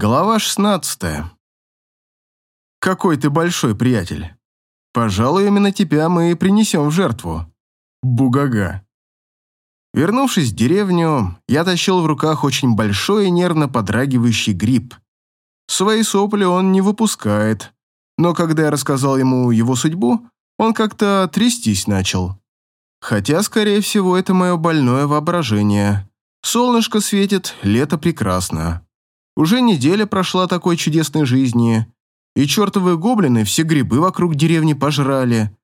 Глава 16. Какой ты большой приятель. Пожалуй, именно тебя мы и принесем в жертву. Бугага. Вернувшись в деревню, я тащил в руках очень большой и нервно подрагивающий гриб. Свои сопли он не выпускает, но когда я рассказал ему его судьбу, он как-то трястись начал. Хотя, скорее всего, это мое больное воображение. Солнышко светит, лето прекрасно. Уже неделя прошла такой чудесной жизни, и чертовые гоблины все грибы вокруг деревни пожрали.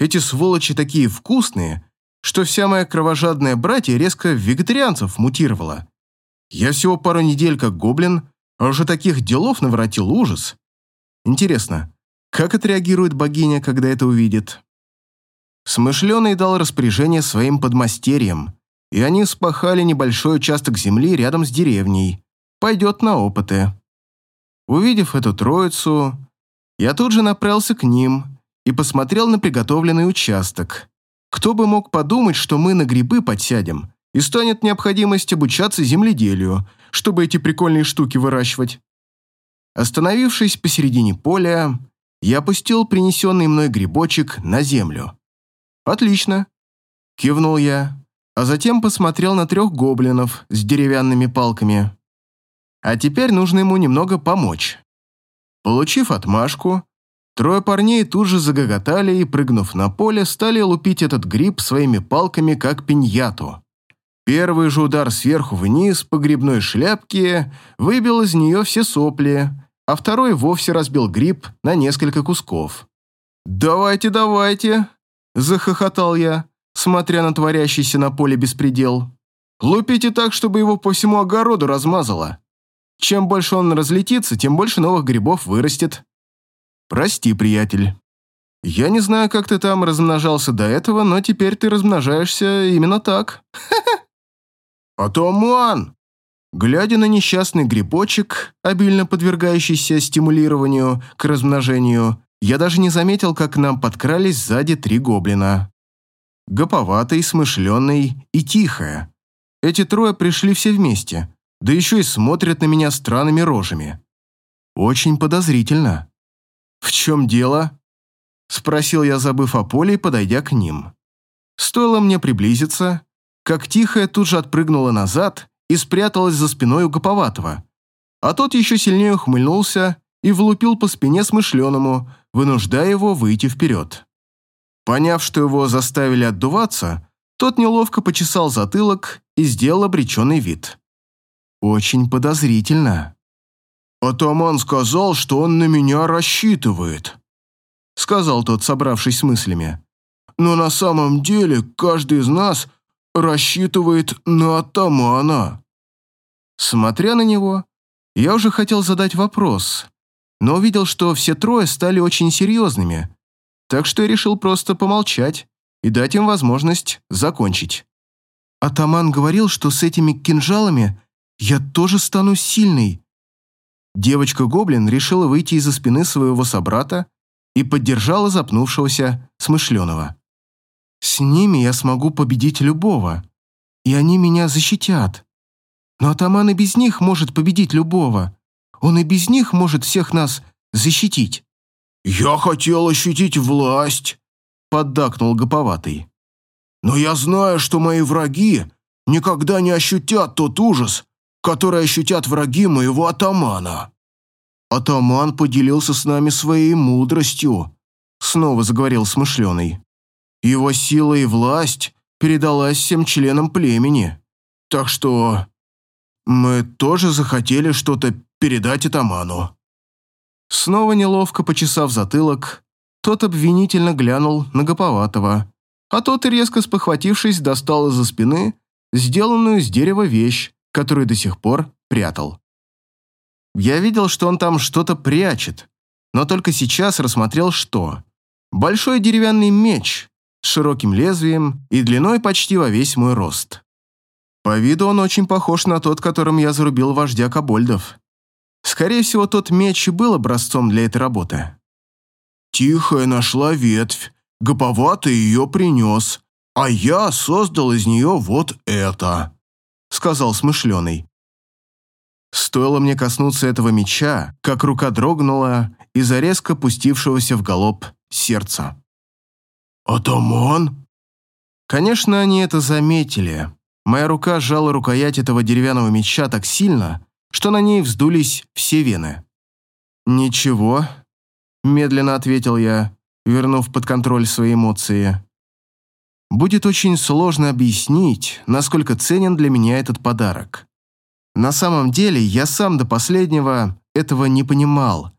Эти сволочи такие вкусные, что вся моя кровожадная братья резко вегетарианцев мутировала. Я всего пару недель как гоблин, а уже таких делов наворотил ужас. Интересно, как отреагирует богиня, когда это увидит? Смышленый дал распоряжение своим подмастерьям, и они спахали небольшой участок земли рядом с деревней, пойдет на опыты. Увидев эту троицу, я тут же направился к ним и посмотрел на приготовленный участок. Кто бы мог подумать, что мы на грибы подсядем, и станет необходимость обучаться земледелию, чтобы эти прикольные штуки выращивать. Остановившись посередине поля, я опустил принесенный мной грибочек на землю. «Отлично», — кивнул я, а затем посмотрел на трех гоблинов с деревянными палками. А теперь нужно ему немного помочь. Получив отмашку, трое парней тут же загоготали и, прыгнув на поле, стали лупить этот гриб своими палками, как пиньяту. Первый же удар сверху вниз по грибной шляпке выбил из нее все сопли, а второй вовсе разбил гриб на несколько кусков. «Давайте, давайте!» – захохотал я, смотря на творящийся на поле беспредел. «Лупите так, чтобы его по всему огороду размазало. Чем больше он разлетится, тем больше новых грибов вырастет. Прости, приятель. Я не знаю, как ты там размножался до этого, но теперь ты размножаешься именно так. Атаман! Глядя на несчастный грибочек, обильно подвергающийся стимулированию к размножению, я даже не заметил, как к нам подкрались сзади три гоблина. Гоповатый, смышленый и тихая. Эти трое пришли все вместе, да еще и смотрят на меня странными рожами. Очень подозрительно. «В чем дело?» – спросил я, забыв о поле и подойдя к ним. Стоило мне приблизиться, как тихая тут же отпрыгнула назад и спряталась за спиной у Гоповатого, а тот еще сильнее ухмыльнулся и влупил по спине смышленому, вынуждая его выйти вперед. Поняв, что его заставили отдуваться, тот неловко почесал затылок и сделал обреченный вид. Очень подозрительно. «Атаман сказал, что он на меня рассчитывает», — сказал тот, собравшись с мыслями. «Но на самом деле каждый из нас рассчитывает на атамана». Смотря на него, я уже хотел задать вопрос, но увидел, что все трое стали очень серьезными, так что я решил просто помолчать и дать им возможность закончить. Атаман говорил, что с этими кинжалами я тоже стану сильной. Девочка-гоблин решила выйти из-за спины своего собрата и поддержала запнувшегося смышленого. С ними я смогу победить любого, и они меня защитят. Но атаман и без них может победить любого. Он и без них может всех нас защитить. «Я хотел ощутить власть», — поддакнул гоповатый. «Но я знаю, что мои враги никогда не ощутят тот ужас, которые ощутят враги моего атамана. Атаман поделился с нами своей мудростью, снова заговорил смышленый. Его сила и власть передалась всем членам племени. Так что мы тоже захотели что-то передать атаману. Снова неловко почесав затылок, тот обвинительно глянул на Гоповатого, а тот, резко спохватившись, достал из-за спины сделанную из дерева вещь, которую до сих пор прятал. Я видел, что он там что-то прячет, но только сейчас рассмотрел, что. Большой деревянный меч с широким лезвием и длиной почти во весь мой рост. По виду он очень похож на тот, которым я зарубил вождя кобольдов. Скорее всего, тот меч и был образцом для этой работы. «Тихая нашла ветвь, гоповатый ее принес, а я создал из нее вот это», сказал смышленый. Стоило мне коснуться этого меча, как рука дрогнула из-за резко пустившегося в галоп сердца. «Атаман?» Конечно, они это заметили. Моя рука сжала рукоять этого деревянного меча так сильно, что на ней вздулись все вены. «Ничего», — медленно ответил я, вернув под контроль свои эмоции. «Будет очень сложно объяснить, насколько ценен для меня этот подарок. На самом деле, я сам до последнего этого не понимал,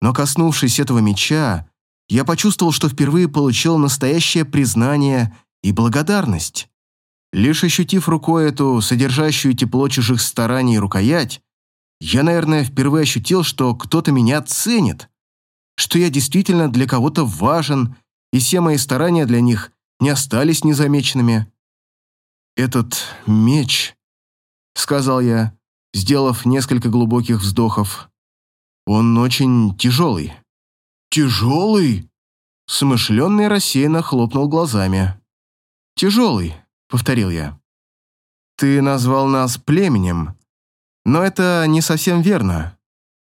но коснувшись этого меча, я почувствовал, что впервые получил настоящее признание и благодарность. Лишь ощутив рукой эту содержащую тепло чужих стараний рукоять, я, наверное, впервые ощутил, что кто-то меня ценит, что я действительно для кого-то важен, и все мои старания для них не остались незамеченными. «Этот меч», — сказал я, сделав несколько глубоких вздохов, — «он очень тяжелый». «Тяжелый?» Смышленный рассеянно хлопнул глазами. «Тяжелый», — повторил я. «Ты назвал нас племенем, но это не совсем верно».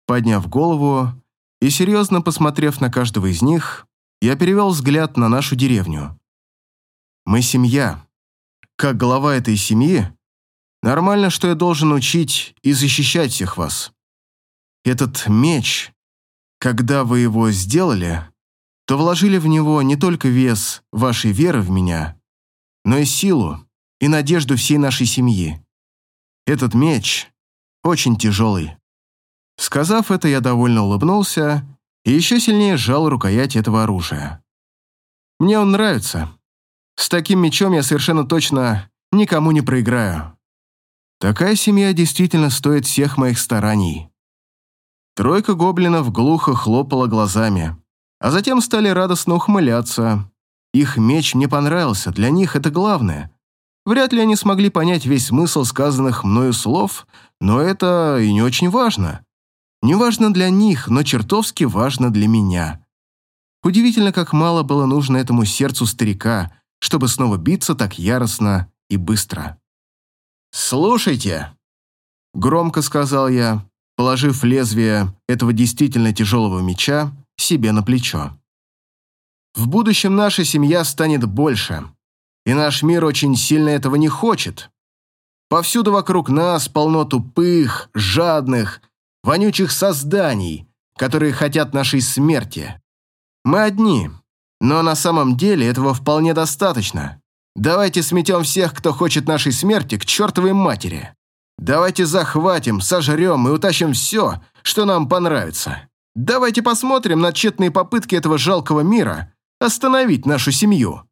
Подняв голову и серьезно посмотрев на каждого из них, я перевел взгляд на нашу деревню. «Мы семья. Как глава этой семьи, нормально, что я должен учить и защищать всех вас. Этот меч, когда вы его сделали, то вложили в него не только вес вашей веры в меня, но и силу и надежду всей нашей семьи. Этот меч очень тяжелый. Сказав это, я довольно улыбнулся и еще сильнее сжал рукоять этого оружия. Мне он нравится. С таким мечом я совершенно точно никому не проиграю. Такая семья действительно стоит всех моих стараний. Тройка гоблинов глухо хлопала глазами а затем стали радостно ухмыляться. Их меч мне понравился, для них это главное. Вряд ли они смогли понять весь смысл сказанных мною слов, но это и не очень важно. Не важно для них, но чертовски важно для меня. Удивительно, как мало было нужно этому сердцу старика, чтобы снова биться так яростно и быстро. «Слушайте», — громко сказал я, положив лезвие этого действительно тяжелого меча себе на плечо. В будущем наша семья станет больше, и наш мир очень сильно этого не хочет. Повсюду вокруг нас полно тупых, жадных, вонючих созданий, которые хотят нашей смерти. Мы одни, но на самом деле этого вполне достаточно. Давайте сметем всех, кто хочет нашей смерти, к чертовой матери. Давайте захватим, сожрем и утащим все, что нам понравится. Давайте посмотрим на тщетные попытки этого жалкого мира остановить нашу семью.